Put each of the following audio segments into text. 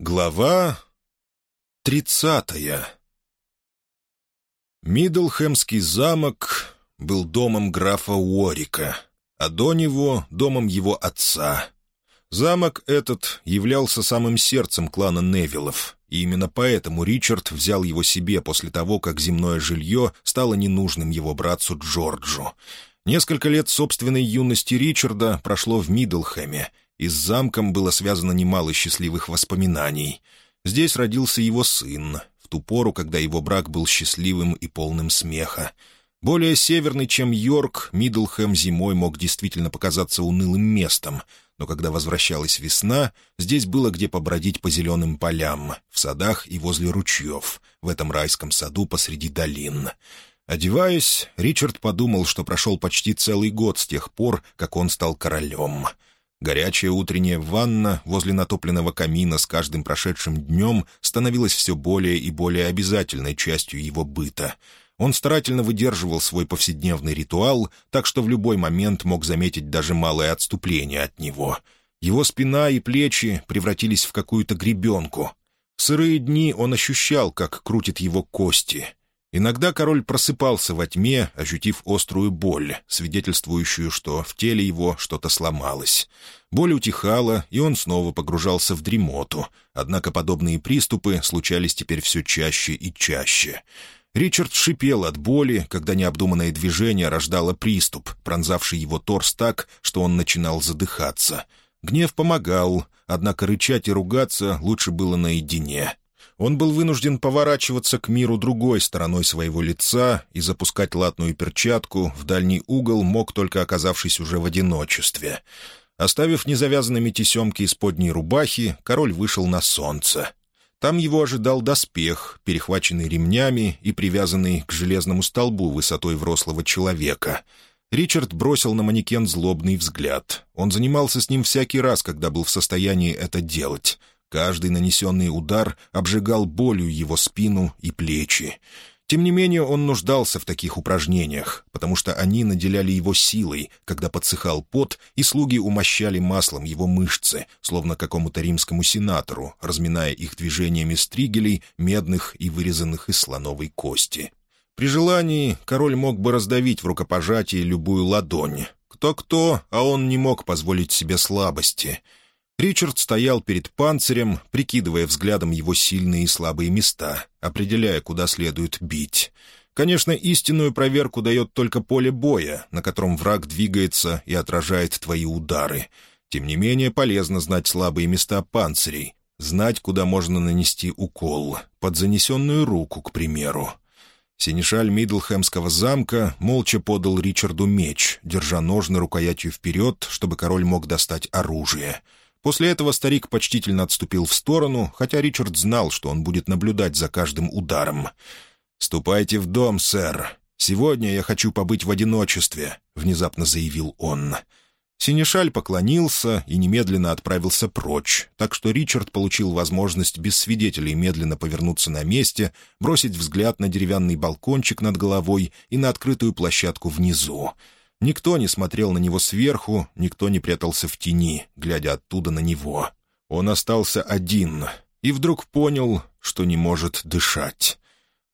Глава тридцатая Мидлхэмский замок был домом графа Уорика, а до него — домом его отца. Замок этот являлся самым сердцем клана Невиллов, и именно поэтому Ричард взял его себе после того, как земное жилье стало ненужным его братцу Джорджу. Несколько лет собственной юности Ричарда прошло в Мидлхэме — и с замком было связано немало счастливых воспоминаний. Здесь родился его сын, в ту пору, когда его брак был счастливым и полным смеха. Более северный, чем Йорк, Мидлхэм зимой мог действительно показаться унылым местом, но когда возвращалась весна, здесь было где побродить по зеленым полям, в садах и возле ручьев, в этом райском саду посреди долин. Одеваясь, Ричард подумал, что прошел почти целый год с тех пор, как он стал королем — Горячая утренняя ванна возле натопленного камина с каждым прошедшим днем становилась все более и более обязательной частью его быта. Он старательно выдерживал свой повседневный ритуал, так что в любой момент мог заметить даже малое отступление от него. Его спина и плечи превратились в какую-то гребенку. В сырые дни он ощущал, как крутит его кости — Иногда король просыпался во тьме, ощутив острую боль, свидетельствующую, что в теле его что-то сломалось. Боль утихала, и он снова погружался в дремоту, однако подобные приступы случались теперь все чаще и чаще. Ричард шипел от боли, когда необдуманное движение рождало приступ, пронзавший его торс так, что он начинал задыхаться. Гнев помогал, однако рычать и ругаться лучше было наедине — он был вынужден поворачиваться к миру другой стороной своего лица и запускать латную перчатку в дальний угол мог только оказавшись уже в одиночестве. Оставив незавязанными тесемки из подней рубахи, король вышел на солнце. Там его ожидал доспех, перехваченный ремнями и привязанный к железному столбу высотой взрослого человека. Ричард бросил на манекен злобный взгляд. Он занимался с ним всякий раз, когда был в состоянии это делать — Каждый нанесенный удар обжигал болью его спину и плечи. Тем не менее он нуждался в таких упражнениях, потому что они наделяли его силой, когда подсыхал пот, и слуги умощали маслом его мышцы, словно какому-то римскому сенатору, разминая их движениями стригелей, медных и вырезанных из слоновой кости. При желании король мог бы раздавить в рукопожатии любую ладонь. Кто-кто, а он не мог позволить себе слабости — Ричард стоял перед панцирем, прикидывая взглядом его сильные и слабые места, определяя, куда следует бить. Конечно, истинную проверку дает только поле боя, на котором враг двигается и отражает твои удары. Тем не менее, полезно знать слабые места панцирей, знать, куда можно нанести укол, под занесенную руку, к примеру. Синишаль Мидлхэмского замка молча подал Ричарду меч, держа ножны рукоятью вперед, чтобы король мог достать оружие — После этого старик почтительно отступил в сторону, хотя Ричард знал, что он будет наблюдать за каждым ударом. «Ступайте в дом, сэр. Сегодня я хочу побыть в одиночестве», — внезапно заявил он. Синешаль поклонился и немедленно отправился прочь, так что Ричард получил возможность без свидетелей медленно повернуться на месте, бросить взгляд на деревянный балкончик над головой и на открытую площадку внизу. Никто не смотрел на него сверху, никто не прятался в тени, глядя оттуда на него. Он остался один и вдруг понял, что не может дышать.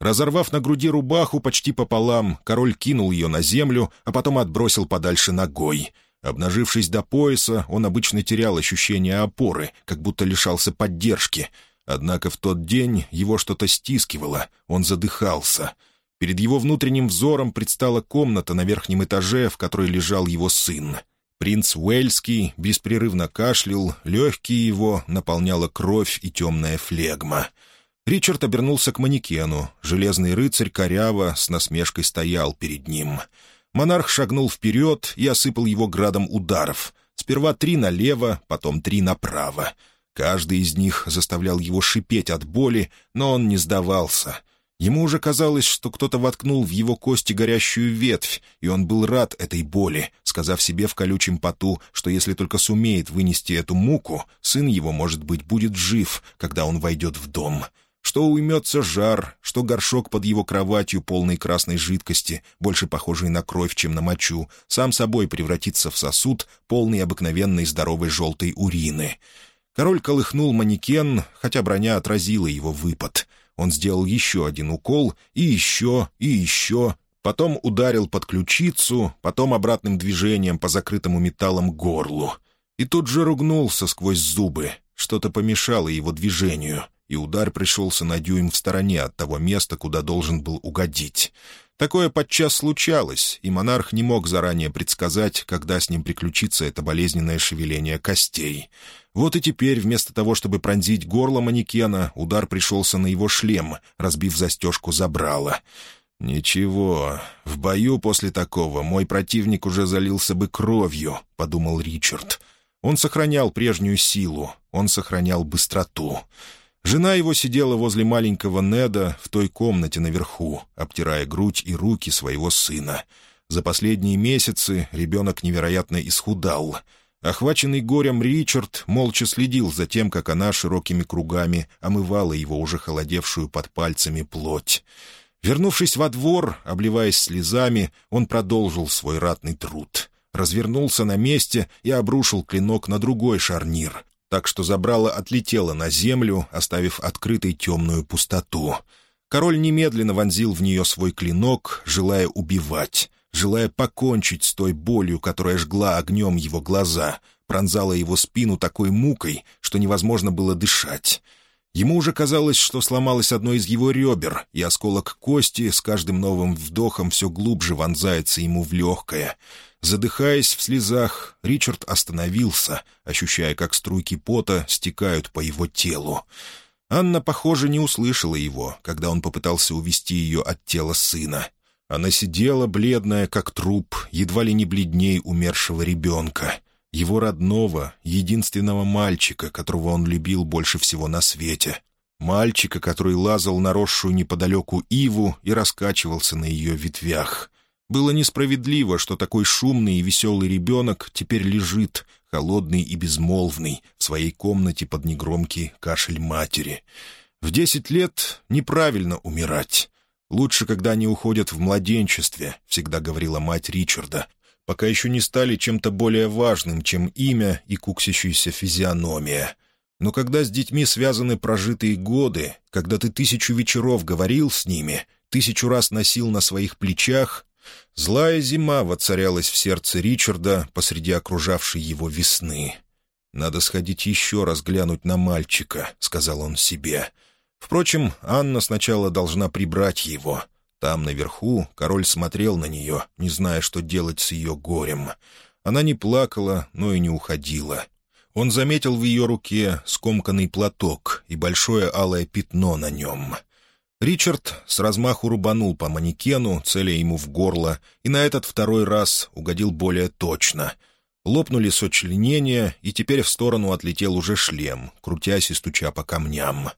Разорвав на груди рубаху почти пополам, король кинул ее на землю, а потом отбросил подальше ногой. Обнажившись до пояса, он обычно терял ощущение опоры, как будто лишался поддержки. Однако в тот день его что-то стискивало, он задыхался — Перед его внутренним взором предстала комната на верхнем этаже, в которой лежал его сын. Принц Уэльский беспрерывно кашлял, легкие его наполняла кровь и темная флегма. Ричард обернулся к манекену. Железный рыцарь коряво с насмешкой стоял перед ним. Монарх шагнул вперед и осыпал его градом ударов. Сперва три налево, потом три направо. Каждый из них заставлял его шипеть от боли, но он не сдавался — Ему уже казалось, что кто-то воткнул в его кости горящую ветвь, и он был рад этой боли, сказав себе в колючем поту, что если только сумеет вынести эту муку, сын его, может быть, будет жив, когда он войдет в дом. Что уймется жар, что горшок под его кроватью, полной красной жидкости, больше похожей на кровь, чем на мочу, сам собой превратится в сосуд, полный обыкновенной здоровой желтой урины. Король колыхнул манекен, хотя броня отразила его выпад. Он сделал еще один укол, и еще, и еще, потом ударил под ключицу, потом обратным движением по закрытому металлом горлу. И тут же ругнулся сквозь зубы. Что-то помешало его движению, и удар пришелся на дюйм в стороне от того места, куда должен был угодить. Такое подчас случалось, и монарх не мог заранее предсказать, когда с ним приключится это болезненное шевеление костей. Вот и теперь, вместо того, чтобы пронзить горло манекена, удар пришелся на его шлем, разбив застежку забрала. «Ничего, в бою после такого мой противник уже залился бы кровью», — подумал Ричард. Он сохранял прежнюю силу, он сохранял быстроту. Жена его сидела возле маленького Неда в той комнате наверху, обтирая грудь и руки своего сына. За последние месяцы ребенок невероятно исхудал. Охваченный горем Ричард молча следил за тем, как она широкими кругами омывала его уже холодевшую под пальцами плоть. Вернувшись во двор, обливаясь слезами, он продолжил свой ратный труд. Развернулся на месте и обрушил клинок на другой шарнир, так что забрало отлетело на землю, оставив открытой темную пустоту. Король немедленно вонзил в нее свой клинок, желая убивать, желая покончить с той болью, которая жгла огнем его глаза, пронзала его спину такой мукой, что невозможно было дышать. Ему уже казалось, что сломалось одно из его ребер, и осколок кости с каждым новым вдохом все глубже вонзается ему в легкое — Задыхаясь в слезах, Ричард остановился, ощущая, как струйки пота стекают по его телу. Анна, похоже, не услышала его, когда он попытался увести ее от тела сына. Она сидела, бледная, как труп, едва ли не бледней умершего ребенка. Его родного, единственного мальчика, которого он любил больше всего на свете. Мальчика, который лазал на росшую неподалеку иву и раскачивался на ее ветвях. Было несправедливо, что такой шумный и веселый ребенок теперь лежит, холодный и безмолвный, в своей комнате под негромкий кашель матери. В десять лет неправильно умирать. Лучше, когда они уходят в младенчестве, всегда говорила мать Ричарда, пока еще не стали чем-то более важным, чем имя и куксящаяся физиономия. Но когда с детьми связаны прожитые годы, когда ты тысячу вечеров говорил с ними, тысячу раз носил на своих плечах, Злая зима воцарялась в сердце Ричарда посреди окружавшей его весны. «Надо сходить еще раз глянуть на мальчика», — сказал он себе. Впрочем, Анна сначала должна прибрать его. Там, наверху, король смотрел на нее, не зная, что делать с ее горем. Она не плакала, но и не уходила. Он заметил в ее руке скомканный платок и большое алое пятно на нем — Ричард с размаху рубанул по манекену, целя ему в горло, и на этот второй раз угодил более точно. Лопнули сочленения, и теперь в сторону отлетел уже шлем, крутясь и стуча по камням.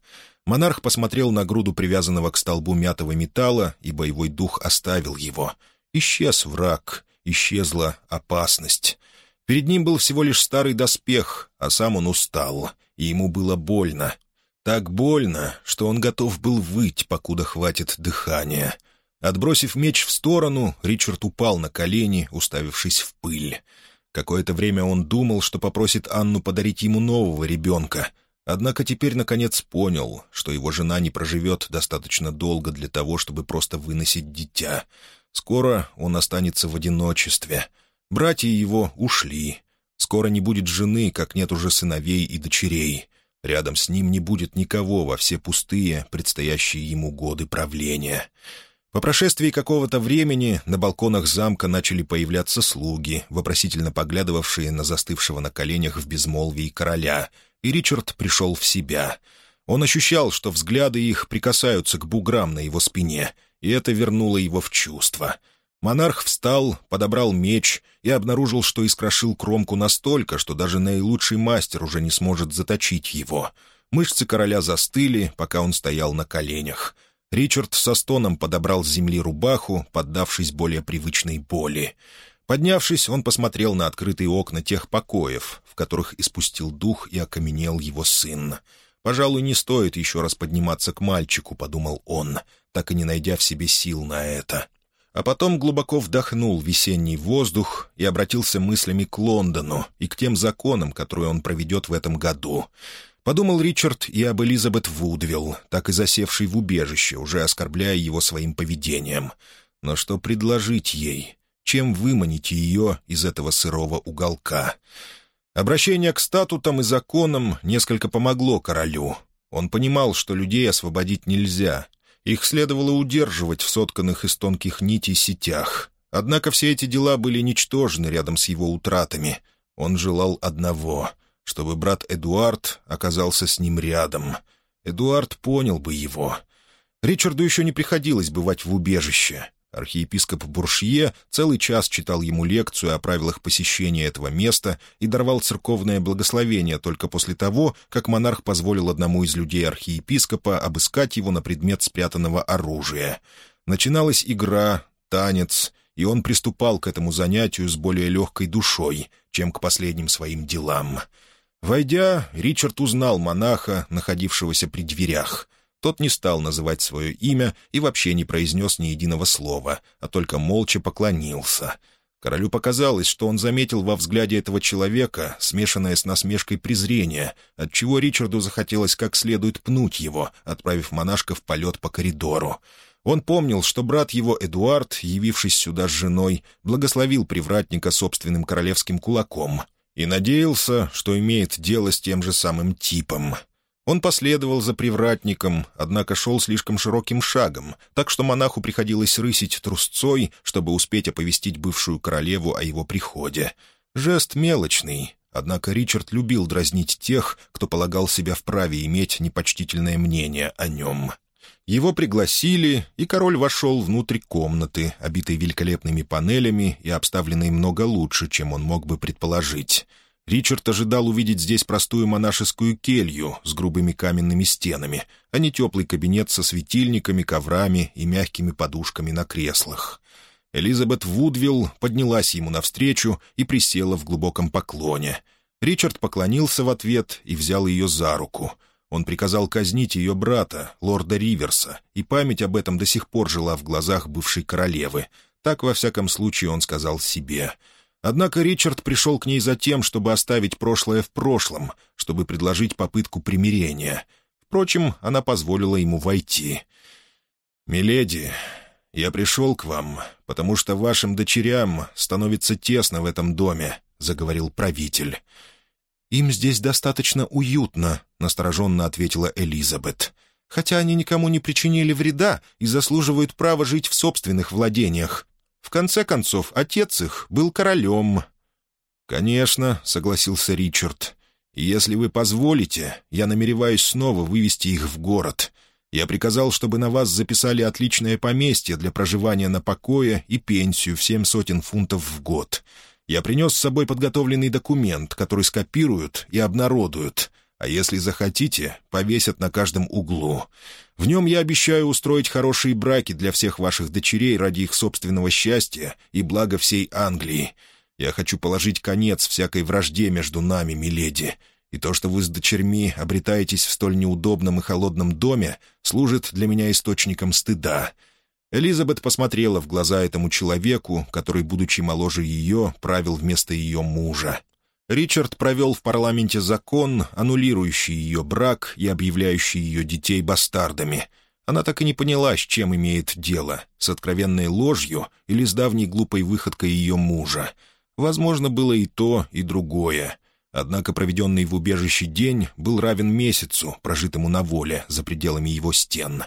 Монарх посмотрел на груду привязанного к столбу мятого металла, и боевой дух оставил его. Исчез враг, исчезла опасность. Перед ним был всего лишь старый доспех, а сам он устал, и ему было больно, так больно, что он готов был выть, покуда хватит дыхания. Отбросив меч в сторону, Ричард упал на колени, уставившись в пыль. Какое-то время он думал, что попросит Анну подарить ему нового ребенка. Однако теперь, наконец, понял, что его жена не проживет достаточно долго для того, чтобы просто выносить дитя. Скоро он останется в одиночестве. Братья его ушли. Скоро не будет жены, как нет уже сыновей и дочерей. Рядом с ним не будет никого во все пустые, предстоящие ему годы правления. По прошествии какого-то времени на балконах замка начали появляться слуги, вопросительно поглядывавшие на застывшего на коленях в безмолвии короля, и Ричард пришел в себя. Он ощущал, что взгляды их прикасаются к буграм на его спине, и это вернуло его в чувство — Монарх встал, подобрал меч и обнаружил, что искрошил кромку настолько, что даже наилучший мастер уже не сможет заточить его. Мышцы короля застыли, пока он стоял на коленях. Ричард со стоном подобрал с земли рубаху, поддавшись более привычной боли. Поднявшись, он посмотрел на открытые окна тех покоев, в которых испустил дух и окаменел его сын. «Пожалуй, не стоит еще раз подниматься к мальчику», — подумал он, так и не найдя в себе сил на это. А потом глубоко вдохнул весенний воздух и обратился мыслями к Лондону и к тем законам, которые он проведет в этом году. Подумал Ричард и об Элизабет Вудвилл, так и засевшей в убежище, уже оскорбляя его своим поведением. Но что предложить ей? Чем выманить ее из этого сырого уголка? Обращение к статутам и законам несколько помогло королю. Он понимал, что людей освободить нельзя. Их следовало удерживать в сотканных из тонких нитей сетях. Однако все эти дела были ничтожны рядом с его утратами. Он желал одного — чтобы брат Эдуард оказался с ним рядом. Эдуард понял бы его. Ричарду еще не приходилось бывать в убежище. Архиепископ Буршье целый час читал ему лекцию о правилах посещения этого места и даровал церковное благословение только после того, как монарх позволил одному из людей архиепископа обыскать его на предмет спрятанного оружия. Начиналась игра, танец, и он приступал к этому занятию с более легкой душой, чем к последним своим делам. Войдя, Ричард узнал монаха, находившегося при дверях — тот не стал называть свое имя и вообще не произнес ни единого слова, а только молча поклонился. Королю показалось, что он заметил во взгляде этого человека, смешанное с насмешкой презрение, отчего Ричарду захотелось как следует пнуть его, отправив монашка в полет по коридору. Он помнил, что брат его Эдуард, явившись сюда с женой, благословил привратника собственным королевским кулаком и надеялся, что имеет дело с тем же самым типом — он последовал за привратником, однако шел слишком широким шагом, так что монаху приходилось рысить трусцой, чтобы успеть оповестить бывшую королеву о его приходе. Жест мелочный, однако Ричард любил дразнить тех, кто полагал себя вправе иметь непочтительное мнение о нем. Его пригласили, и король вошел внутрь комнаты, обитой великолепными панелями и обставленной много лучше, чем он мог бы предположить — Ричард ожидал увидеть здесь простую монашескую келью с грубыми каменными стенами, а не теплый кабинет со светильниками, коврами и мягкими подушками на креслах. Элизабет Вудвилл поднялась ему навстречу и присела в глубоком поклоне. Ричард поклонился в ответ и взял ее за руку. Он приказал казнить ее брата, лорда Риверса, и память об этом до сих пор жила в глазах бывшей королевы. Так, во всяком случае, он сказал себе — Однако Ричард пришел к ней за тем, чтобы оставить прошлое в прошлом, чтобы предложить попытку примирения. Впрочем, она позволила ему войти. «Миледи, я пришел к вам, потому что вашим дочерям становится тесно в этом доме», — заговорил правитель. «Им здесь достаточно уютно», — настороженно ответила Элизабет. «Хотя они никому не причинили вреда и заслуживают права жить в собственных владениях. В конце концов, отец их был королем». «Конечно», — согласился Ричард. «И если вы позволите, я намереваюсь снова вывести их в город. Я приказал, чтобы на вас записали отличное поместье для проживания на покое и пенсию в семь сотен фунтов в год. Я принес с собой подготовленный документ, который скопируют и обнародуют а если захотите, повесят на каждом углу. В нем я обещаю устроить хорошие браки для всех ваших дочерей ради их собственного счастья и блага всей Англии. Я хочу положить конец всякой вражде между нами, миледи, и то, что вы с дочерьми обретаетесь в столь неудобном и холодном доме, служит для меня источником стыда». Элизабет посмотрела в глаза этому человеку, который, будучи моложе ее, правил вместо ее мужа. Ричард провел в парламенте закон, аннулирующий ее брак и объявляющий ее детей бастардами. Она так и не поняла, с чем имеет дело — с откровенной ложью или с давней глупой выходкой ее мужа. Возможно, было и то, и другое. Однако проведенный в убежище день был равен месяцу, прожитому на воле, за пределами его стен.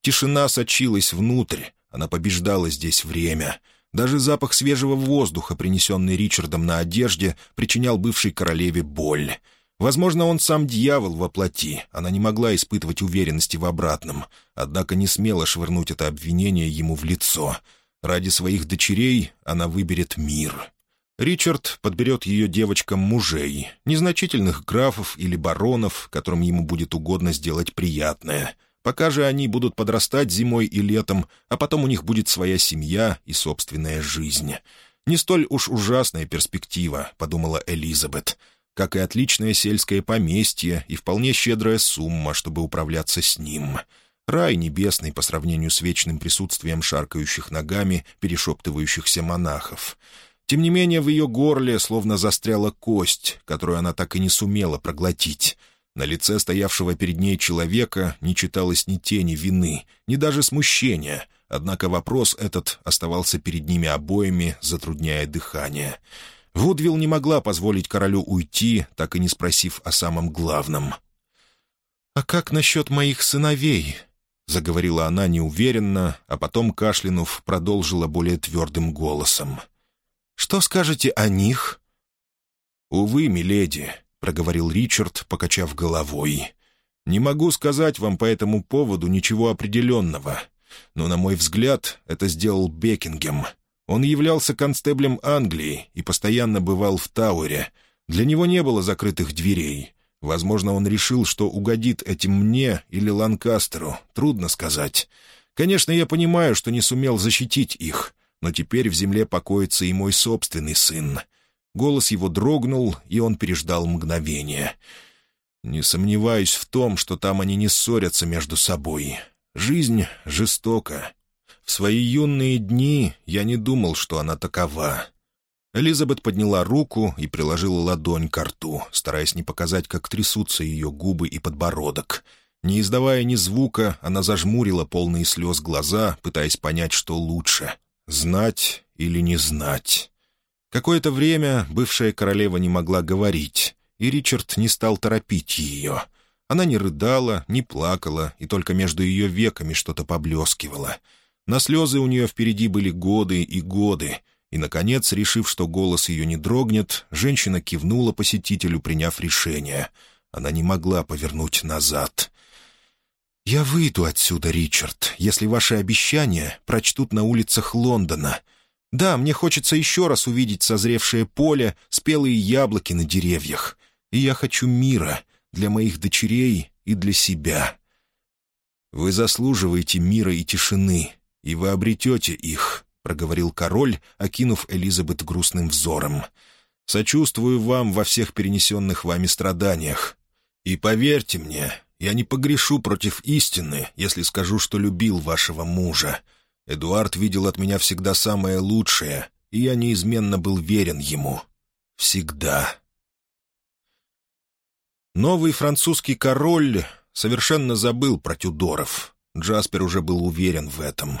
Тишина сочилась внутрь, она побеждала здесь время — даже запах свежего воздуха, принесенный Ричардом на одежде, причинял бывшей королеве боль. Возможно, он сам дьявол во плоти, она не могла испытывать уверенности в обратном, однако не смела швырнуть это обвинение ему в лицо. Ради своих дочерей она выберет мир. Ричард подберет ее девочкам мужей, незначительных графов или баронов, которым ему будет угодно сделать приятное — Пока же они будут подрастать зимой и летом, а потом у них будет своя семья и собственная жизнь. Не столь уж ужасная перспектива, — подумала Элизабет, как и отличное сельское поместье и вполне щедрая сумма, чтобы управляться с ним. Рай небесный по сравнению с вечным присутствием шаркающих ногами, перешептывающихся монахов. Тем не менее, в ее горле словно застряла кость, которую она так и не сумела проглотить. На лице стоявшего перед ней человека не читалось ни тени вины, ни даже смущения, однако вопрос этот оставался перед ними обоими, затрудняя дыхание. Вудвилл не могла позволить королю уйти, так и не спросив о самом главном. «А как насчет моих сыновей?» — заговорила она неуверенно, а потом, кашлянув, продолжила более твердым голосом. «Что скажете о них?» «Увы, миледи», — проговорил Ричард, покачав головой. «Не могу сказать вам по этому поводу ничего определенного, но, на мой взгляд, это сделал Бекингем. Он являлся констеблем Англии и постоянно бывал в Тауэре. Для него не было закрытых дверей. Возможно, он решил, что угодит этим мне или Ланкастеру, трудно сказать. Конечно, я понимаю, что не сумел защитить их, но теперь в земле покоится и мой собственный сын». Голос его дрогнул, и он переждал мгновение. «Не сомневаюсь в том, что там они не ссорятся между собой. Жизнь жестока. В свои юные дни я не думал, что она такова». Элизабет подняла руку и приложила ладонь к рту, стараясь не показать, как трясутся ее губы и подбородок. Не издавая ни звука, она зажмурила полные слез глаза, пытаясь понять, что лучше — знать или не знать. Какое-то время бывшая королева не могла говорить, и Ричард не стал торопить ее. Она не рыдала, не плакала, и только между ее веками что-то поблескивало. На слезы у нее впереди были годы и годы, и, наконец, решив, что голос ее не дрогнет, женщина кивнула посетителю, приняв решение. Она не могла повернуть назад. «Я выйду отсюда, Ричард, если ваши обещания прочтут на улицах Лондона», да, мне хочется еще раз увидеть созревшее поле, спелые яблоки на деревьях. И я хочу мира для моих дочерей и для себя. Вы заслуживаете мира и тишины, и вы обретете их, — проговорил король, окинув Элизабет грустным взором. «Сочувствую вам во всех перенесенных вами страданиях. И поверьте мне, я не погрешу против истины, если скажу, что любил вашего мужа. Эдуард видел от меня всегда самое лучшее, и я неизменно был верен ему. Всегда. Новый французский король совершенно забыл про Тюдоров. Джаспер уже был уверен в этом.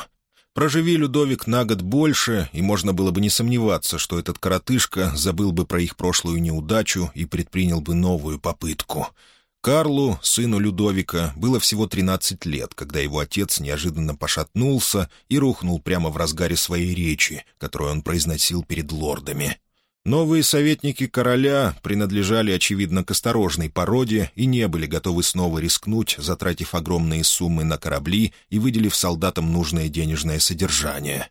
Проживи Людовик на год больше, и можно было бы не сомневаться, что этот коротышка забыл бы про их прошлую неудачу и предпринял бы новую попытку — Карлу, сыну Людовика, было всего 13 лет, когда его отец неожиданно пошатнулся и рухнул прямо в разгаре своей речи, которую он произносил перед лордами. Новые советники короля принадлежали, очевидно, к осторожной породе и не были готовы снова рискнуть, затратив огромные суммы на корабли и выделив солдатам нужное денежное содержание.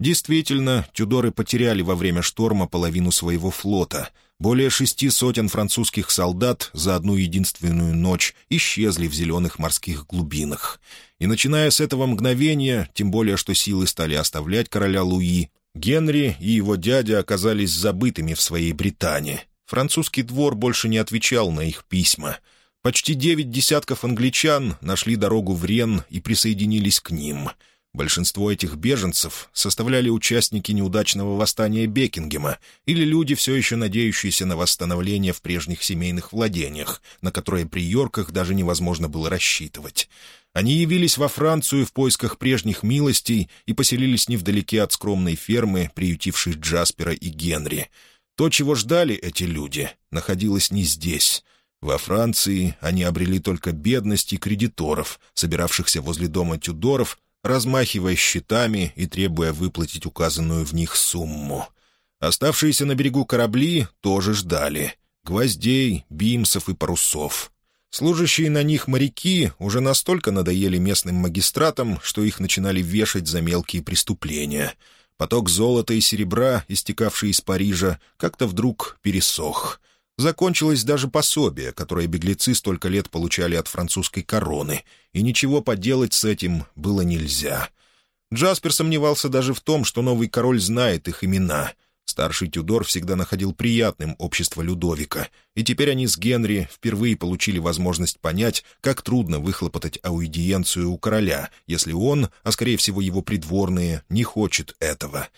Действительно, Тюдоры потеряли во время шторма половину своего флота — более шести сотен французских солдат за одну единственную ночь исчезли в зеленых морских глубинах. И начиная с этого мгновения, тем более что силы стали оставлять короля Луи, Генри и его дядя оказались забытыми в своей Британии. Французский двор больше не отвечал на их письма. Почти девять десятков англичан нашли дорогу в Рен и присоединились к ним — Большинство этих беженцев составляли участники неудачного восстания Бекингема или люди, все еще надеющиеся на восстановление в прежних семейных владениях, на которые при Йорках даже невозможно было рассчитывать. Они явились во Францию в поисках прежних милостей и поселились невдалеке от скромной фермы, приютившей Джаспера и Генри. То, чего ждали эти люди, находилось не здесь — во Франции они обрели только бедность и кредиторов, собиравшихся возле дома Тюдоров размахивая щитами и требуя выплатить указанную в них сумму. Оставшиеся на берегу корабли тоже ждали. Гвоздей, бимсов и парусов. Служащие на них моряки уже настолько надоели местным магистратам, что их начинали вешать за мелкие преступления. Поток золота и серебра, истекавший из Парижа, как-то вдруг пересох. Закончилось даже пособие, которое беглецы столько лет получали от французской короны, и ничего поделать с этим было нельзя. Джаспер сомневался даже в том, что новый король знает их имена. Старший Тюдор всегда находил приятным общество Людовика, и теперь они с Генри впервые получили возможность понять, как трудно выхлопотать аудиенцию у короля, если он, а скорее всего его придворные, не хочет этого.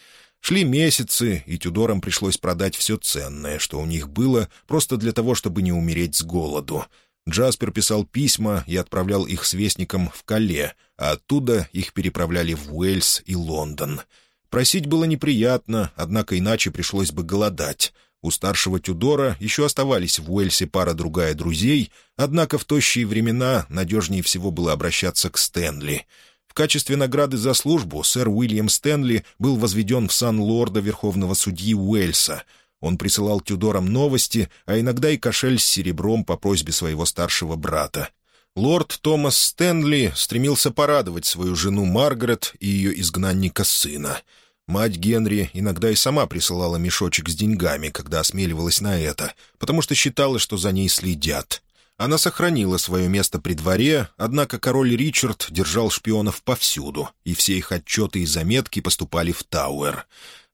Шли месяцы, и Тюдорам пришлось продать все ценное, что у них было, просто для того, чтобы не умереть с голоду. Джаспер писал письма и отправлял их с вестником в Кале, а оттуда их переправляли в Уэльс и Лондон — Просить было неприятно, однако иначе пришлось бы голодать. У старшего Тюдора еще оставались в Уэльсе пара-другая друзей, однако в тощие времена надежнее всего было обращаться к Стэнли. В качестве награды за службу сэр Уильям Стэнли был возведен в сан лорда Верховного судьи Уэльса. Он присылал Тюдорам новости, а иногда и кошель с серебром по просьбе своего старшего брата. Лорд Томас Стэнли стремился порадовать свою жену Маргарет и ее изгнанника сына — Мать Генри иногда и сама присылала мешочек с деньгами, когда осмеливалась на это, потому что считала, что за ней следят. Она сохранила свое место при дворе, однако король Ричард держал шпионов повсюду, и все их отчеты и заметки поступали в Тауэр.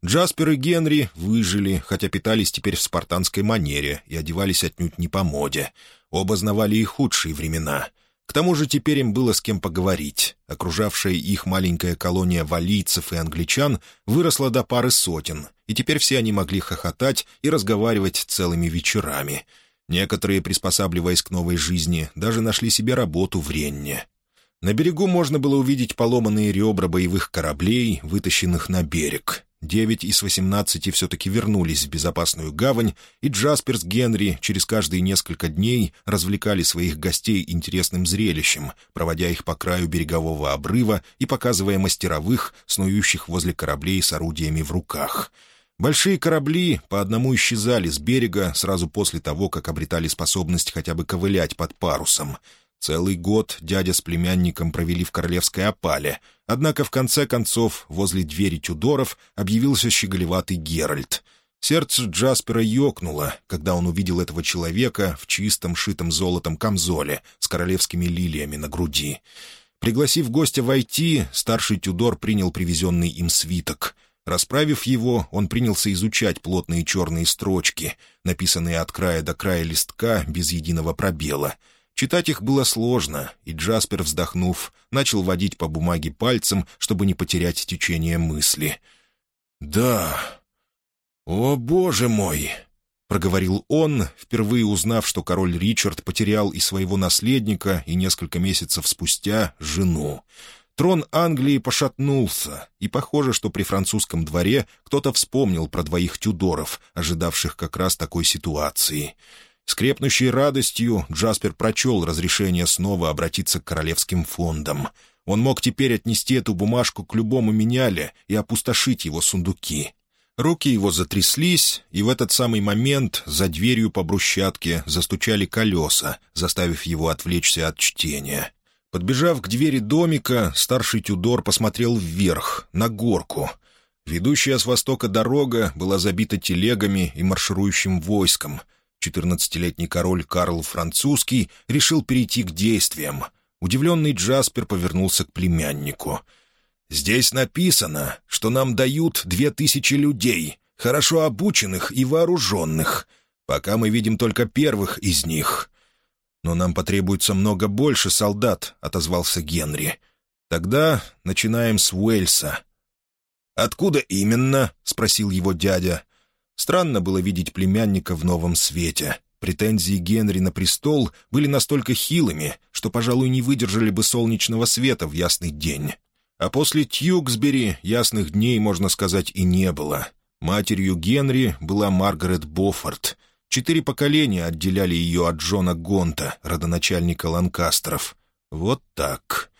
Джаспер и Генри выжили, хотя питались теперь в спартанской манере и одевались отнюдь не по моде. Оба знавали и худшие времена — к тому же теперь им было с кем поговорить. Окружавшая их маленькая колония валийцев и англичан выросла до пары сотен, и теперь все они могли хохотать и разговаривать целыми вечерами. Некоторые, приспосабливаясь к новой жизни, даже нашли себе работу в Ренне. На берегу можно было увидеть поломанные ребра боевых кораблей, вытащенных на берег. Девять из восемнадцати все-таки вернулись в безопасную гавань, и Джаспер с Генри через каждые несколько дней развлекали своих гостей интересным зрелищем, проводя их по краю берегового обрыва и показывая мастеровых, снующих возле кораблей с орудиями в руках. Большие корабли по одному исчезали с берега сразу после того, как обретали способность хотя бы ковылять под парусом — Целый год дядя с племянником провели в королевской опале, однако в конце концов возле двери Тюдоров объявился щеголеватый Геральт. Сердце Джаспера ёкнуло, когда он увидел этого человека в чистом, шитом золотом камзоле с королевскими лилиями на груди. Пригласив гостя войти, старший Тюдор принял привезенный им свиток. Расправив его, он принялся изучать плотные черные строчки, написанные от края до края листка без единого пробела — Читать их было сложно, и Джаспер, вздохнув, начал водить по бумаге пальцем, чтобы не потерять течение мысли. «Да... О, боже мой!» — проговорил он, впервые узнав, что король Ричард потерял и своего наследника, и несколько месяцев спустя — жену. Трон Англии пошатнулся, и похоже, что при французском дворе кто-то вспомнил про двоих Тюдоров, ожидавших как раз такой ситуации — с крепнущей радостью Джаспер прочел разрешение снова обратиться к королевским фондам. Он мог теперь отнести эту бумажку к любому меняле и опустошить его сундуки. Руки его затряслись, и в этот самый момент за дверью по брусчатке застучали колеса, заставив его отвлечься от чтения. Подбежав к двери домика, старший Тюдор посмотрел вверх, на горку. Ведущая с востока дорога была забита телегами и марширующим войском — Четырнадцатилетний король Карл Французский решил перейти к действиям. Удивленный Джаспер повернулся к племяннику. «Здесь написано, что нам дают две тысячи людей, хорошо обученных и вооруженных. Пока мы видим только первых из них». «Но нам потребуется много больше солдат», — отозвался Генри. «Тогда начинаем с Уэльса». «Откуда именно?» — спросил его дядя. Странно было видеть племянника в новом свете. Претензии Генри на престол были настолько хилыми, что, пожалуй, не выдержали бы солнечного света в ясный день. А после Тьюксбери ясных дней, можно сказать, и не было. Матерью Генри была Маргарет Боффорд. Четыре поколения отделяли ее от Джона Гонта, родоначальника Ланкастеров. Вот так.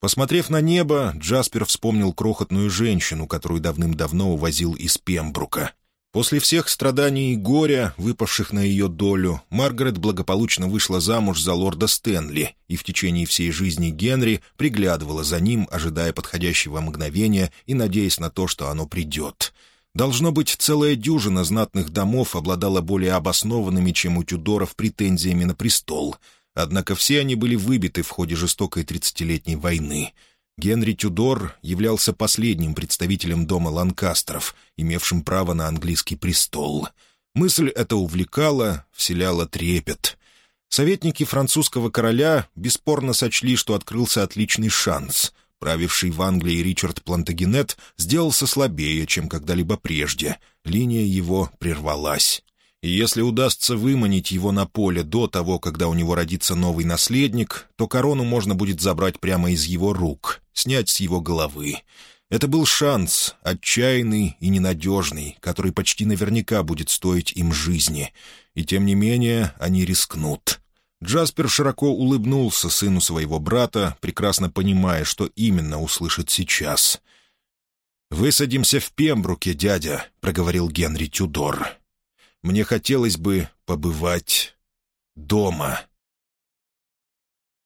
Посмотрев на небо, Джаспер вспомнил крохотную женщину, которую давным-давно увозил из Пембрука. После всех страданий и горя, выпавших на ее долю, Маргарет благополучно вышла замуж за лорда Стэнли и в течение всей жизни Генри приглядывала за ним, ожидая подходящего мгновения и надеясь на то, что оно придет. Должно быть, целая дюжина знатных домов обладала более обоснованными, чем у Тюдоров, претензиями на престол. Однако все они были выбиты в ходе жестокой тридцатилетней войны — Генри Тюдор являлся последним представителем дома Ланкастеров, имевшим право на английский престол. Мысль эта увлекала, вселяла трепет. Советники французского короля бесспорно сочли, что открылся отличный шанс. Правивший в Англии Ричард Плантагенет сделался слабее, чем когда-либо прежде. Линия его прервалась. И если удастся выманить его на поле до того, когда у него родится новый наследник, то корону можно будет забрать прямо из его рук, снять с его головы. Это был шанс, отчаянный и ненадежный, который почти наверняка будет стоить им жизни. И тем не менее они рискнут. Джаспер широко улыбнулся сыну своего брата, прекрасно понимая, что именно услышит сейчас. «Высадимся в Пембруке, дядя», — проговорил Генри Тюдор. Мне хотелось бы побывать дома».